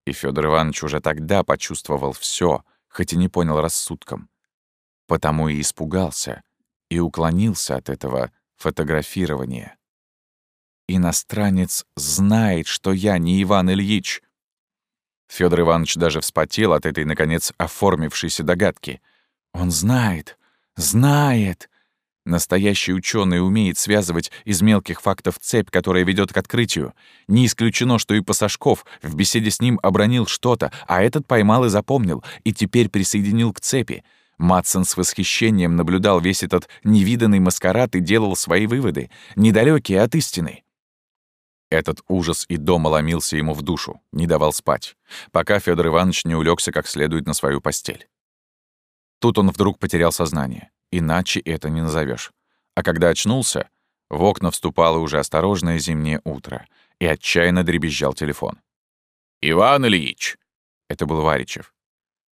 И Федор Иванович уже тогда почувствовал все, хоть и не понял рассудком. Потому и испугался, и уклонился от этого фотографирования. Иностранец знает, что я не Иван Ильич. Федор Иванович даже вспотел от этой, наконец, оформившейся догадки. Он знает, знает. Настоящий ученый умеет связывать из мелких фактов цепь, которая ведет к открытию. Не исключено, что и Пасашков в беседе с ним обронил что-то, а этот поймал и запомнил, и теперь присоединил к цепи. Матсон с восхищением наблюдал весь этот невиданный маскарад и делал свои выводы, недалекие от истины. Этот ужас и дома ломился ему в душу, не давал спать, пока Федор Иванович не улегся как следует на свою постель. Тут он вдруг потерял сознание, иначе это не назовешь. А когда очнулся, в окна вступало уже осторожное зимнее утро, и отчаянно дребезжал телефон. «Иван Ильич!» — это был Варичев.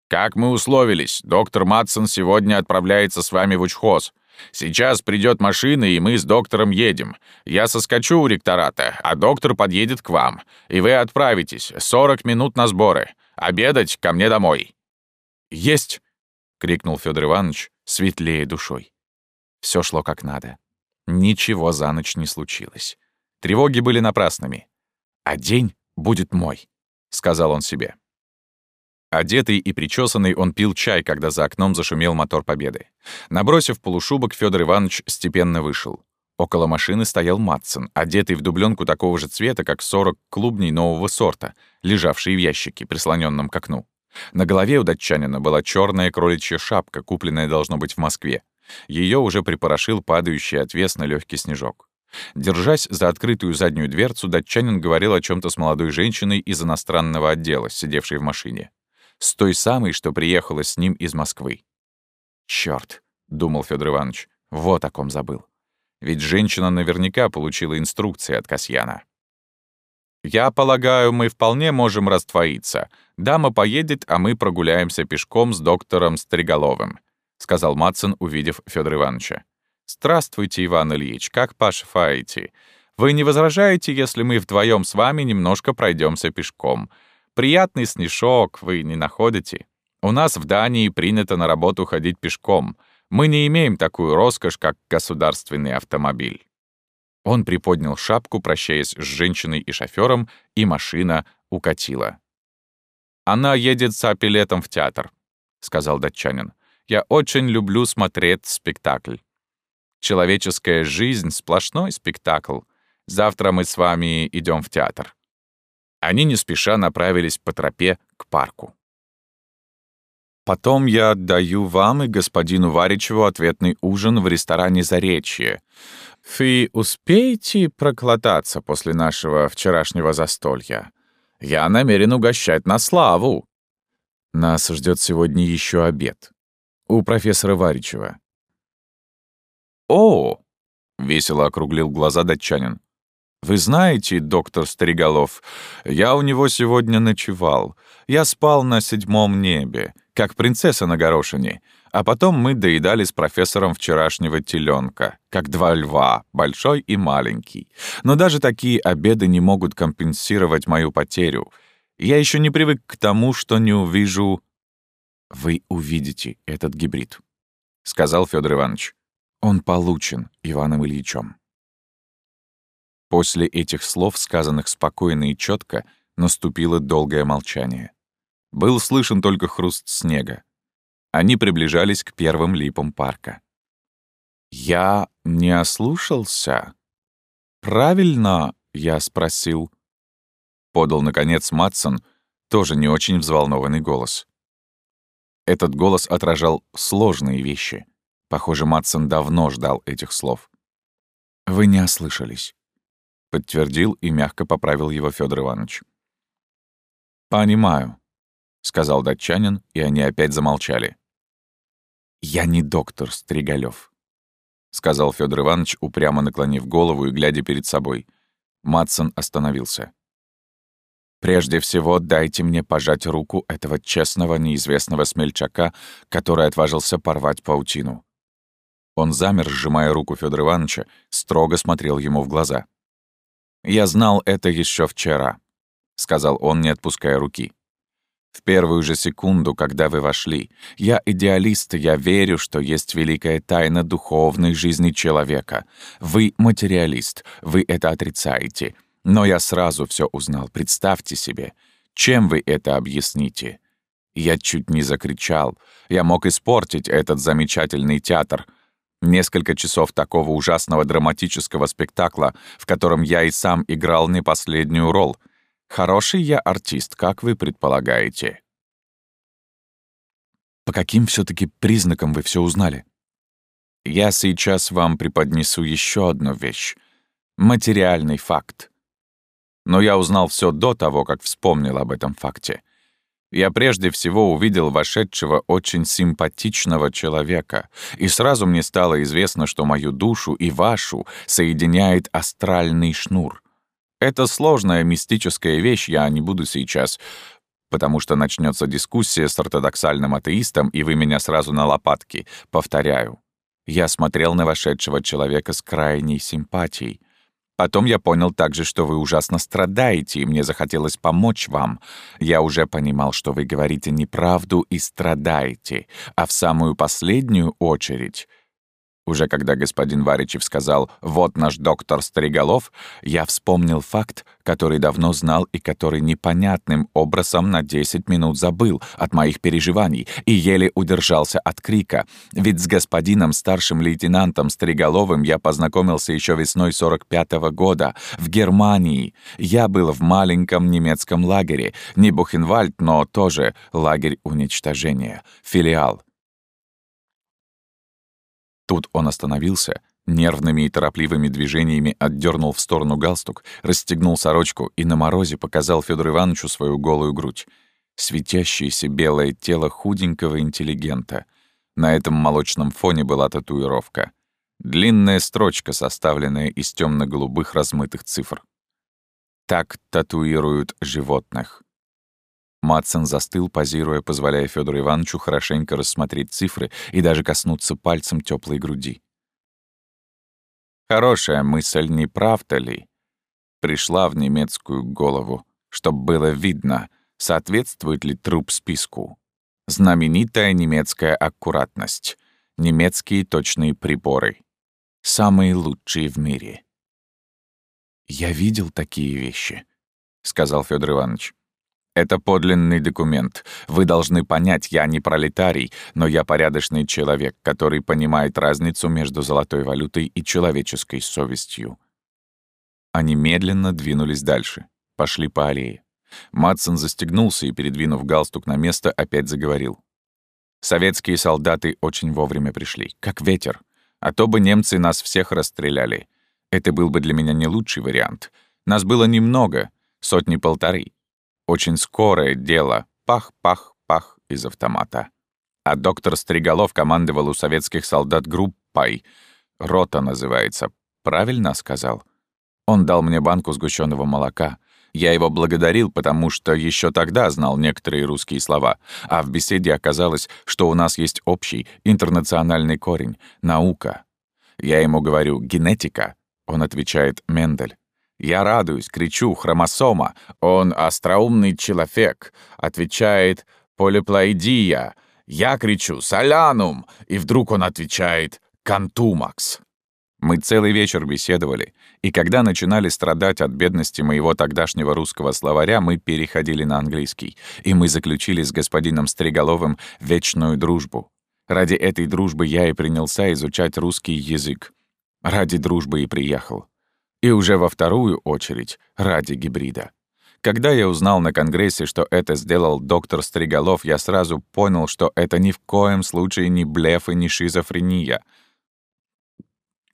«Как мы условились, доктор Матсон сегодня отправляется с вами в учхоз. Сейчас придет машина, и мы с доктором едем. Я соскочу у ректората, а доктор подъедет к вам. И вы отправитесь. 40 минут на сборы. Обедать ко мне домой». «Есть!» — крикнул Федор Иванович, светлее душой. Все шло как надо. Ничего за ночь не случилось. Тревоги были напрасными. «А день будет мой», — сказал он себе. Одетый и причесанный, он пил чай, когда за окном зашумел мотор Победы. Набросив полушубок, Федор Иванович степенно вышел. Около машины стоял Матсон, одетый в дубленку такого же цвета, как 40 клубней нового сорта, лежавшие в ящике, прислоненном к окну. На голове у датчанина была черная кроличья шапка, купленная, должно быть, в Москве. Ее уже припорошил падающий отвес на легкий снежок. Держась за открытую заднюю дверцу, датчанин говорил о чем то с молодой женщиной из иностранного отдела, сидевшей в машине с той самой, что приехала с ним из Москвы. Черт, думал Федор Иванович, вот о ком забыл. Ведь женщина наверняка получила инструкции от Касьяна. «Я полагаю, мы вполне можем раздвоиться. Дама поедет, а мы прогуляемся пешком с доктором Стриголовым», — сказал Матсон, увидев Федора Ивановича. «Здравствуйте, Иван Ильич, как поживаете? Вы не возражаете, если мы вдвоем с вами немножко пройдемся пешком? Приятный снежок, вы не находите? У нас в Дании принято на работу ходить пешком. Мы не имеем такую роскошь, как государственный автомобиль». Он приподнял шапку, прощаясь с женщиной и шофёром, и машина укатила. «Она едет с апелетом в театр», — сказал датчанин. «Я очень люблю смотреть спектакль. Человеческая жизнь — сплошной спектакль. Завтра мы с вами идем в театр». Они не спеша направились по тропе к парку. «Потом я отдаю вам и господину Варичеву ответный ужин в ресторане «Заречье». Вы успеете прокладаться после нашего вчерашнего застолья? Я намерен угощать на славу. Нас ждет сегодня еще обед. У профессора Варичева. «О!» — весело округлил глаза датчанин. «Вы знаете, доктор Стриголов, я у него сегодня ночевал. Я спал на седьмом небе, как принцесса на горошине. А потом мы доедали с профессором вчерашнего теленка, как два льва, большой и маленький. Но даже такие обеды не могут компенсировать мою потерю. Я еще не привык к тому, что не увижу... Вы увидите этот гибрид, — сказал Федор Иванович. Он получен Иваном Ильичем. После этих слов, сказанных спокойно и четко, наступило долгое молчание. Был слышен только хруст снега. Они приближались к первым липам парка. «Я не ослушался?» «Правильно?» — я спросил. Подал, наконец, Матсон, тоже не очень взволнованный голос. Этот голос отражал сложные вещи. Похоже, Матсон давно ждал этих слов. «Вы не ослышались. — подтвердил и мягко поправил его Федор Иванович. «Понимаю», — сказал датчанин, и они опять замолчали. «Я не доктор Стригалёв», — сказал Федор Иванович, упрямо наклонив голову и глядя перед собой. Матсон остановился. «Прежде всего, дайте мне пожать руку этого честного, неизвестного смельчака, который отважился порвать паутину». Он замер, сжимая руку Федора Ивановича, строго смотрел ему в глаза. «Я знал это еще вчера», — сказал он, не отпуская руки. «В первую же секунду, когда вы вошли, я идеалист, я верю, что есть великая тайна духовной жизни человека. Вы материалист, вы это отрицаете. Но я сразу все узнал, представьте себе. Чем вы это объясните?» Я чуть не закричал. Я мог испортить этот замечательный театр — Несколько часов такого ужасного драматического спектакля, в котором я и сам играл не последнюю роль. Хороший я артист, как вы предполагаете. По каким все таки признакам вы все узнали? Я сейчас вам преподнесу еще одну вещь. Материальный факт. Но я узнал все до того, как вспомнил об этом факте. Я прежде всего увидел вошедшего очень симпатичного человека, и сразу мне стало известно, что мою душу и вашу соединяет астральный шнур. Это сложная мистическая вещь, я не буду сейчас потому что начнется дискуссия с ортодоксальным атеистом, и вы меня сразу на лопатки. Повторяю, я смотрел на вошедшего человека с крайней симпатией. Потом я понял также, что вы ужасно страдаете, и мне захотелось помочь вам. Я уже понимал, что вы говорите неправду и страдаете, а в самую последнюю очередь уже когда господин Варичев сказал «Вот наш доктор Стриголов», я вспомнил факт, который давно знал и который непонятным образом на 10 минут забыл от моих переживаний и еле удержался от крика. Ведь с господином старшим лейтенантом Стриголовым я познакомился еще весной 45 -го года в Германии. Я был в маленьком немецком лагере, не Бухенвальд, но тоже лагерь уничтожения, филиал. Тут он остановился, нервными и торопливыми движениями отдернул в сторону галстук, расстегнул сорочку и на морозе показал Федору Ивановичу свою голую грудь. Светящееся белое тело худенького интеллигента. На этом молочном фоне была татуировка. Длинная строчка, составленная из темно голубых размытых цифр. Так татуируют животных. Матсон застыл, позируя, позволяя Федору Ивановичу хорошенько рассмотреть цифры и даже коснуться пальцем теплой груди. Хорошая мысль, не правда ли? Пришла в немецкую голову, чтобы было видно, соответствует ли труп списку. Знаменитая немецкая аккуратность, немецкие точные приборы. Самые лучшие в мире. «Я видел такие вещи», — сказал Федор Иванович. Это подлинный документ. Вы должны понять, я не пролетарий, но я порядочный человек, который понимает разницу между золотой валютой и человеческой совестью. Они медленно двинулись дальше, пошли по аллее. Матсон застегнулся и, передвинув галстук на место, опять заговорил. Советские солдаты очень вовремя пришли, как ветер. А то бы немцы нас всех расстреляли. Это был бы для меня не лучший вариант. Нас было немного, сотни-полторы. Очень скорое дело. Пах-пах-пах из автомата. А доктор Стриголов командовал у советских солдат группой. Рота называется. Правильно сказал? Он дал мне банку сгущенного молока. Я его благодарил, потому что еще тогда знал некоторые русские слова, а в беседе оказалось, что у нас есть общий интернациональный корень — наука. Я ему говорю «генетика», он отвечает «Мендель». Я радуюсь, кричу «Хромосома!» Он остроумный человек, отвечает «Полиплоидия!» Я кричу «Солянум!» И вдруг он отвечает «Кантумакс!» Мы целый вечер беседовали, и когда начинали страдать от бедности моего тогдашнего русского словаря, мы переходили на английский, и мы заключили с господином Стриголовым вечную дружбу. Ради этой дружбы я и принялся изучать русский язык. Ради дружбы и приехал. И уже во вторую очередь ради гибрида. Когда я узнал на Конгрессе, что это сделал доктор Стриголов, я сразу понял, что это ни в коем случае не блеф и не шизофрения.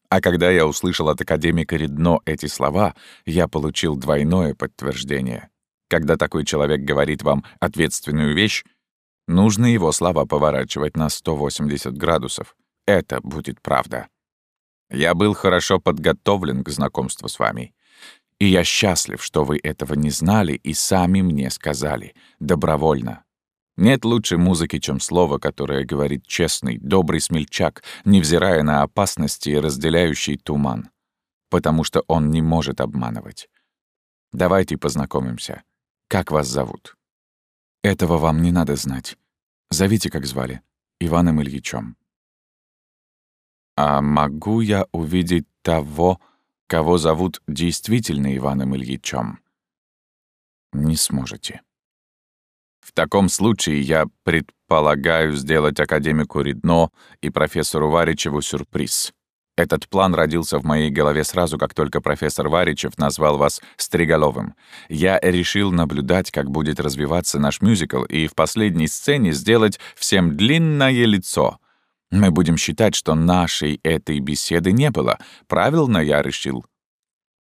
А когда я услышал от академика Редно эти слова, я получил двойное подтверждение. Когда такой человек говорит вам ответственную вещь, нужно его слова поворачивать на 180 градусов. Это будет правда. Я был хорошо подготовлен к знакомству с вами. И я счастлив, что вы этого не знали и сами мне сказали, добровольно. Нет лучше музыки, чем слово, которое говорит честный, добрый смельчак, невзирая на опасности и разделяющий туман. Потому что он не может обманывать. Давайте познакомимся. Как вас зовут? Этого вам не надо знать. Зовите, как звали. Иваном Ильичем. А могу я увидеть того, кого зовут действительно Иваном Ильичем? Не сможете. В таком случае я предполагаю сделать академику Ридно и профессору Варичеву сюрприз. Этот план родился в моей голове сразу, как только профессор Варичев назвал вас Стриголовым. Я решил наблюдать, как будет развиваться наш мюзикл, и в последней сцене сделать всем длинное лицо. Мы будем считать, что нашей этой беседы не было. Правильно я решил?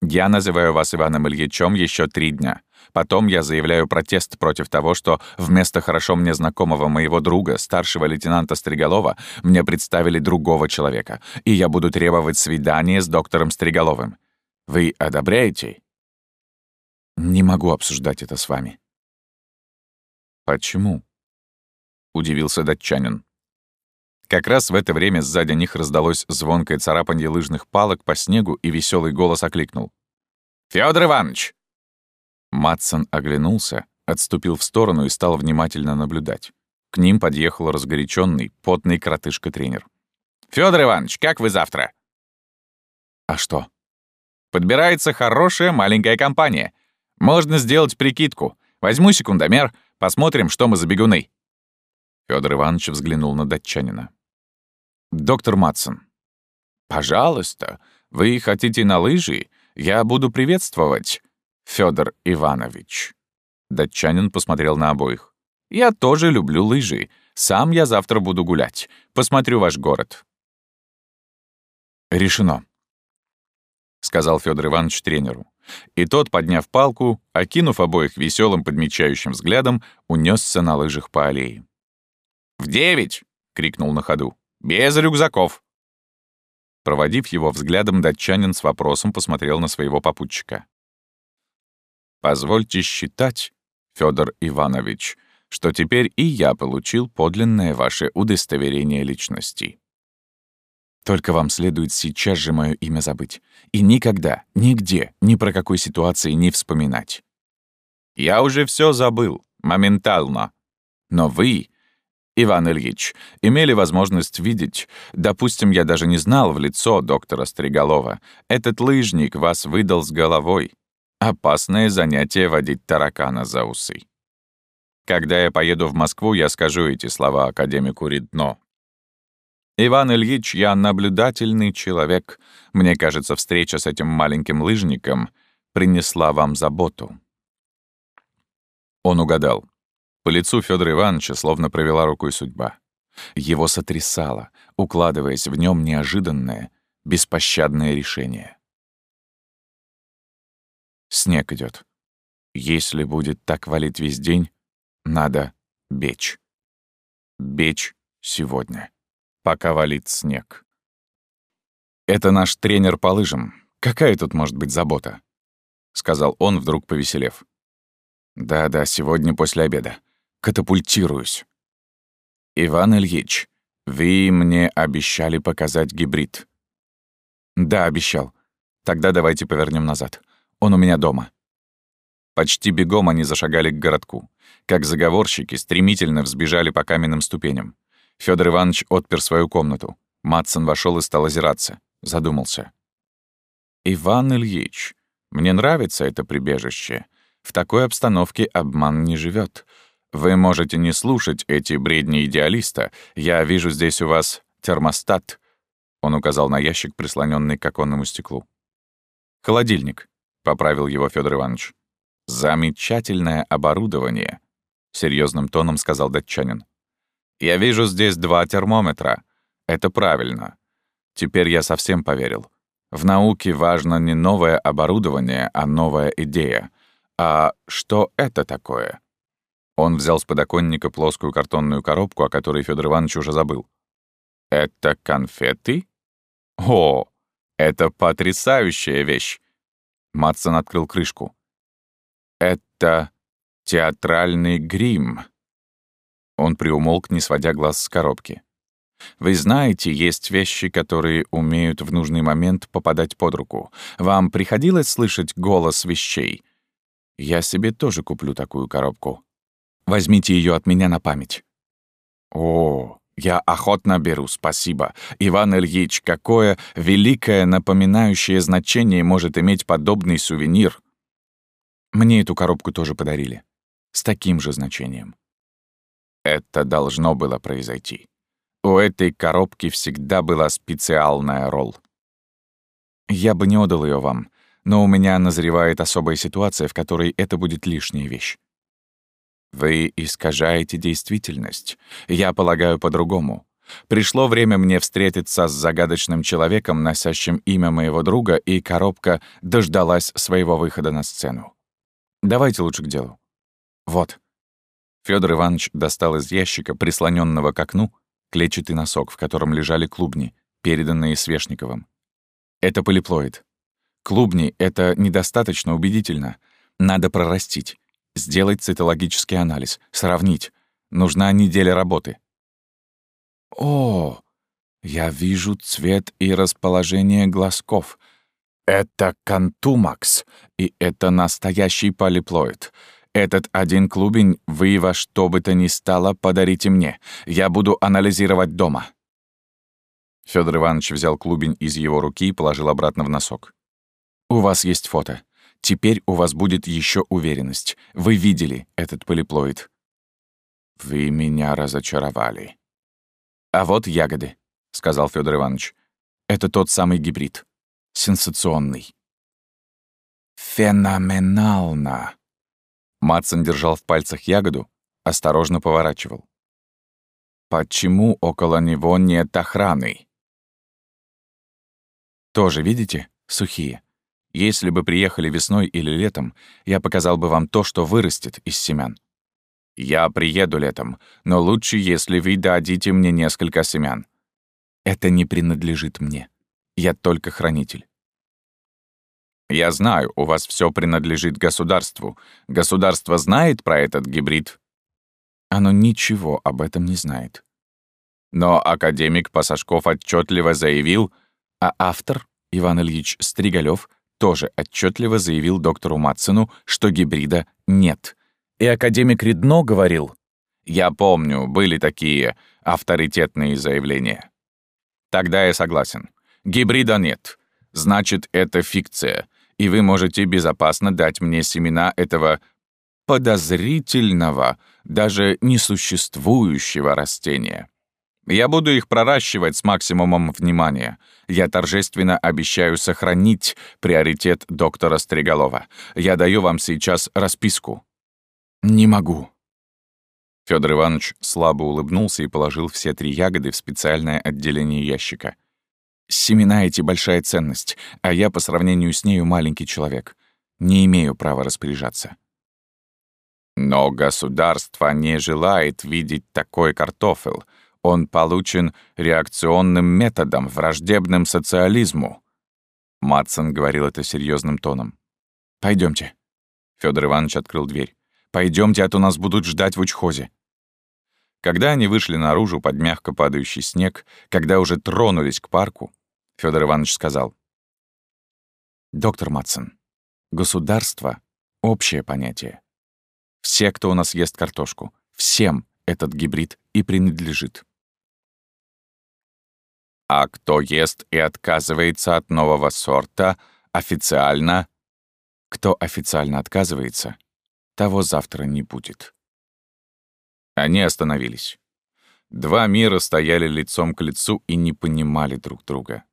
Я называю вас Иваном Ильичем еще три дня. Потом я заявляю протест против того, что вместо хорошо мне знакомого моего друга, старшего лейтенанта Стриголова, мне представили другого человека, и я буду требовать свидания с доктором Стриголовым. Вы одобряете? Не могу обсуждать это с вами. Почему? Удивился датчанин. Как раз в это время сзади них раздалось звонкое царапанье лыжных палок по снегу, и веселый голос окликнул. «Фёдор Иванович!» Матсон оглянулся, отступил в сторону и стал внимательно наблюдать. К ним подъехал разгоряченный, потный коротышка-тренер. «Фёдор Иванович, как вы завтра?» «А что?» «Подбирается хорошая маленькая компания. Можно сделать прикидку. Возьму секундомер, посмотрим, что мы за бегуны». Фёдор Иванович взглянул на датчанина. «Доктор Матсон, пожалуйста, вы хотите на лыжи? Я буду приветствовать. Федор Иванович». Датчанин посмотрел на обоих. «Я тоже люблю лыжи. Сам я завтра буду гулять. Посмотрю ваш город». «Решено», — сказал Федор Иванович тренеру. И тот, подняв палку, окинув обоих веселым подмечающим взглядом, унесся на лыжах по аллее. «В девять!» — крикнул на ходу. «Без рюкзаков!» Проводив его взглядом, датчанин с вопросом посмотрел на своего попутчика. Позвольте считать, Федор Иванович, что теперь и я получил подлинное ваше удостоверение личности. Только вам следует сейчас же мое имя забыть. И никогда, нигде, ни про какой ситуации не вспоминать. Я уже все забыл, моментально. Но вы, Иван Ильич, имели возможность видеть, допустим, я даже не знал в лицо доктора Стриголова, этот лыжник вас выдал с головой, Опасное занятие водить таракана за усы. Когда я поеду в Москву, я скажу эти слова академику Ридно. «Иван Ильич, я наблюдательный человек. Мне кажется, встреча с этим маленьким лыжником принесла вам заботу». Он угадал. По лицу Федора Ивановича словно провела рукой судьба. Его сотрясало, укладываясь в нем неожиданное, беспощадное решение. Снег идет. Если будет так валить весь день, надо бечь. Бечь сегодня, пока валит снег. «Это наш тренер по лыжам. Какая тут может быть забота?» — сказал он, вдруг повеселев. «Да-да, сегодня после обеда. Катапультируюсь». «Иван Ильич, вы мне обещали показать гибрид». «Да, обещал. Тогда давайте повернем назад. Он у меня дома». Почти бегом они зашагали к городку. Как заговорщики, стремительно взбежали по каменным ступеням. Федор Иванович отпер свою комнату. Матсон вошел и стал озираться. Задумался. «Иван Ильич, мне нравится это прибежище. В такой обстановке обман не живет. Вы можете не слушать эти бредни идеалиста. Я вижу здесь у вас термостат». Он указал на ящик, прислоненный к оконному стеклу. «Холодильник. — поправил его Федор Иванович. «Замечательное оборудование», — серьезным тоном сказал датчанин. «Я вижу здесь два термометра. Это правильно. Теперь я совсем поверил. В науке важно не новое оборудование, а новая идея. А что это такое?» Он взял с подоконника плоскую картонную коробку, о которой Федор Иванович уже забыл. «Это конфеты? О, это потрясающая вещь! Матсон открыл крышку. «Это театральный грим». Он приумолк, не сводя глаз с коробки. «Вы знаете, есть вещи, которые умеют в нужный момент попадать под руку. Вам приходилось слышать голос вещей? Я себе тоже куплю такую коробку. Возьмите ее от меня на память». «О, я охотно беру, спасибо. Иван Ильич, какое великое напоминающее значение может иметь подобный сувенир. Мне эту коробку тоже подарили. С таким же значением. Это должно было произойти. У этой коробки всегда была специальная роль. Я бы не отдал ее вам, но у меня назревает особая ситуация, в которой это будет лишняя вещь. Вы искажаете действительность. Я полагаю по-другому. Пришло время мне встретиться с загадочным человеком, носящим имя моего друга, и коробка дождалась своего выхода на сцену. Давайте лучше к делу. Вот. Федор Иванович достал из ящика, прислоненного к окну, клетчатый носок, в котором лежали клубни, переданные Свешниковым. Это полиплоид. Клубни — это недостаточно убедительно. Надо прорастить, сделать цитологический анализ, сравнить. Нужна неделя работы. О, я вижу цвет и расположение глазков. Это кантумакс, и это настоящий полиплоид. Этот один клубень вы во что бы то ни стало подарите мне. Я буду анализировать дома». Федор Иванович взял клубень из его руки и положил обратно в носок. «У вас есть фото. Теперь у вас будет еще уверенность. Вы видели этот полиплоид». «Вы меня разочаровали», «А вот ягоды», — сказал Федор Иванович. «Это тот самый гибрид. Сенсационный». «Феноменально!» Матсон держал в пальцах ягоду, осторожно поворачивал. «Почему около него нет охраны?» «Тоже, видите, сухие. Если бы приехали весной или летом, я показал бы вам то, что вырастет из семян. Я приеду летом, но лучше, если вы дадите мне несколько семян. Это не принадлежит мне. Я только хранитель. Я знаю, у вас все принадлежит государству. Государство знает про этот гибрид? Оно ничего об этом не знает. Но академик Пасашков отчетливо заявил, а автор, Иван Ильич Стригалев, тоже отчетливо заявил доктору Матсену, что гибрида нет — и академик Редно говорил, «Я помню, были такие авторитетные заявления». Тогда я согласен. Гибрида нет. Значит, это фикция, и вы можете безопасно дать мне семена этого подозрительного, даже несуществующего растения. Я буду их проращивать с максимумом внимания. Я торжественно обещаю сохранить приоритет доктора Стригалова. Я даю вам сейчас расписку. «Не могу». Федор Иванович слабо улыбнулся и положил все три ягоды в специальное отделение ящика. «Семена эти — большая ценность, а я по сравнению с нею маленький человек. Не имею права распоряжаться». «Но государство не желает видеть такой картофель. Он получен реакционным методом, враждебным социализму». Матсон говорил это серьезным тоном. Пойдемте. Федор Иванович открыл дверь. Пойдемте, а то нас будут ждать в учхозе». Когда они вышли наружу под мягко падающий снег, когда уже тронулись к парку, Федор Иванович сказал. «Доктор Матсон, государство — общее понятие. Все, кто у нас ест картошку, всем этот гибрид и принадлежит». «А кто ест и отказывается от нового сорта, официально...» «Кто официально отказывается, того завтра не будет. Они остановились. Два мира стояли лицом к лицу и не понимали друг друга.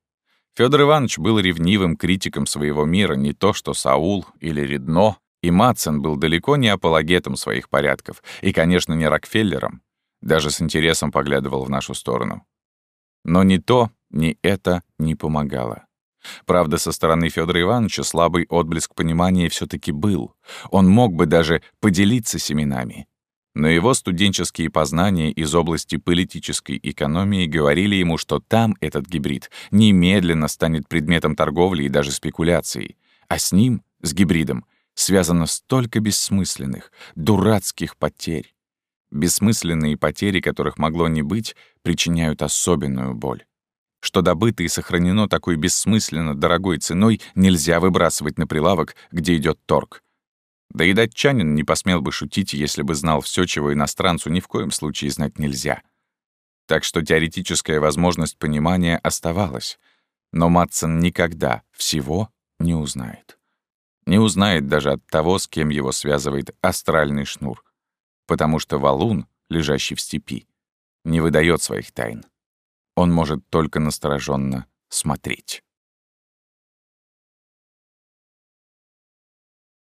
Федор Иванович был ревнивым критиком своего мира, не то что Саул или Редно, и Матсен был далеко не апологетом своих порядков, и, конечно, не Рокфеллером, даже с интересом поглядывал в нашу сторону. Но ни то, ни это не помогало. Правда, со стороны Федора Ивановича слабый отблеск понимания все таки был. Он мог бы даже поделиться семенами. Но его студенческие познания из области политической экономии говорили ему, что там этот гибрид немедленно станет предметом торговли и даже спекуляции. А с ним, с гибридом, связано столько бессмысленных, дурацких потерь. Бессмысленные потери, которых могло не быть, причиняют особенную боль что добыто и сохранено такой бессмысленно дорогой ценой, нельзя выбрасывать на прилавок, где идет торг. Да и датчанин не посмел бы шутить, если бы знал все, чего иностранцу ни в коем случае знать нельзя. Так что теоретическая возможность понимания оставалась. Но Матсон никогда всего не узнает. Не узнает даже от того, с кем его связывает астральный шнур. Потому что валун, лежащий в степи, не выдает своих тайн он может только настороженно смотреть.